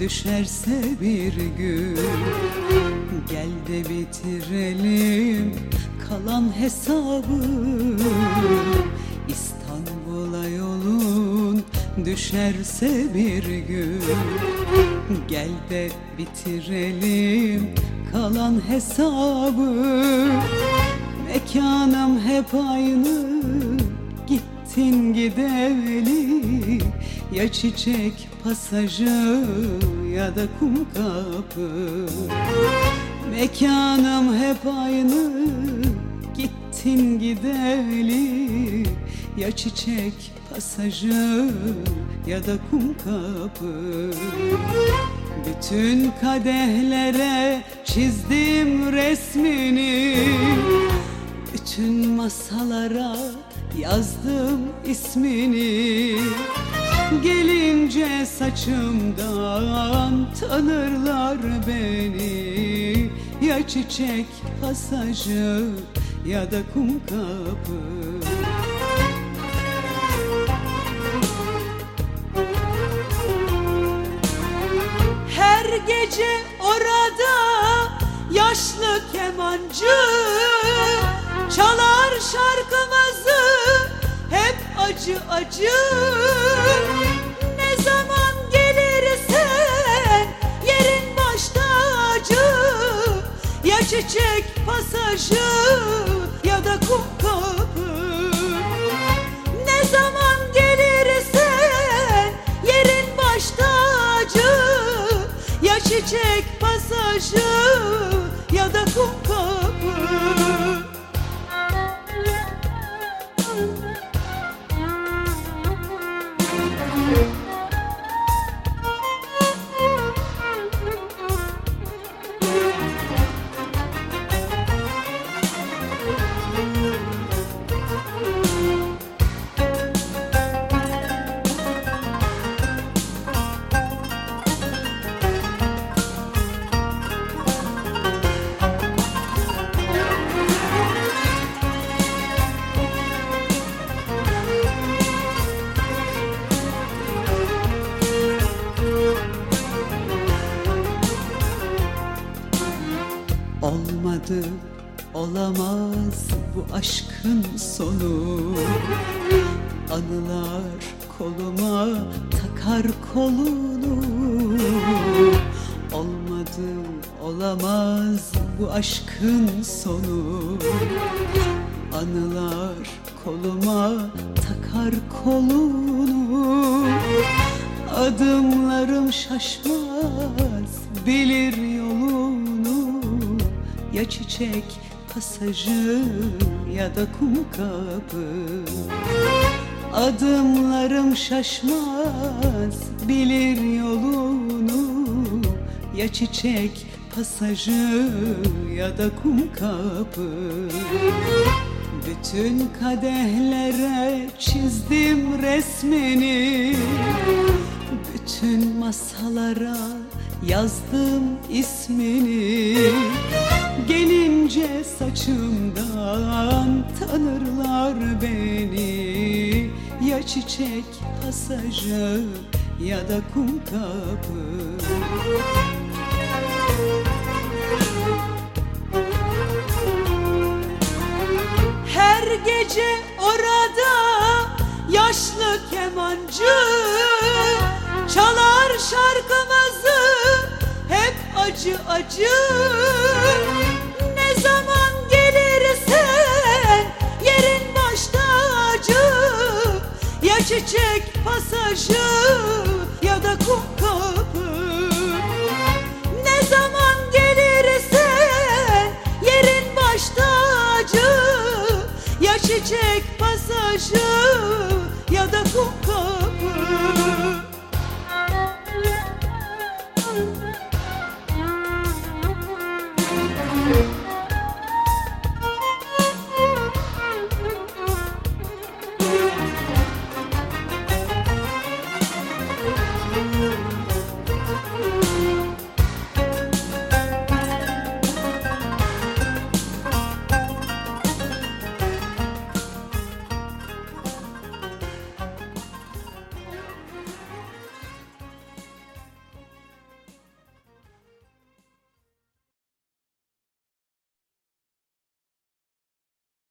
düşerse bir gün. Gel de bitirelim kalan hesabı. İstanbul'a yolun düşerse bir gün. Gel de bitirelim kalan hesabı. Mekanım hep aynı gittin gideli Ya çiçek pasajı ya da kum kapı. Mekanım hep aynı gittin gideli. Ya çiçek pasajı ya da kum kapı. Bütün kadehlere çizdim resmini. Bütün masalara yazdım ismini Gelince saçımdan tanırlar beni. Ya çiçek pasajı ya da kum kapı. Her gece orada yaşlı kemancı Çalar şarkımızı. Hep acı acı pasajı Olmadı, olamaz bu aşkın sonu. Anılar koluma takar kolunu. Olmadı, olamaz bu aşkın sonu. Anılar koluma takar kolunu. Adımlarım şaşmaz bilir yolunu Ya çiçek pasajı ya da kum kapı. Adımlarım şaşmaz bilir yolunu. Ya çiçek pasajı ya da kum kapı. Bütün kadehlere çizdim resmini masalara yazdım ismini. Gelince saçımdan tanırlar beni. Ya çiçek pasajı ya da kum kapı. Her gece orada yaşlı kemancı Çalar şarkımızı hep acı acı. Ne zaman gelirsen yerin baş tacı Ya çiçek pasajı ya da kum kapı. Ne zaman gelirsen yerin baş tacı Ya çiçek pasajı ya da kum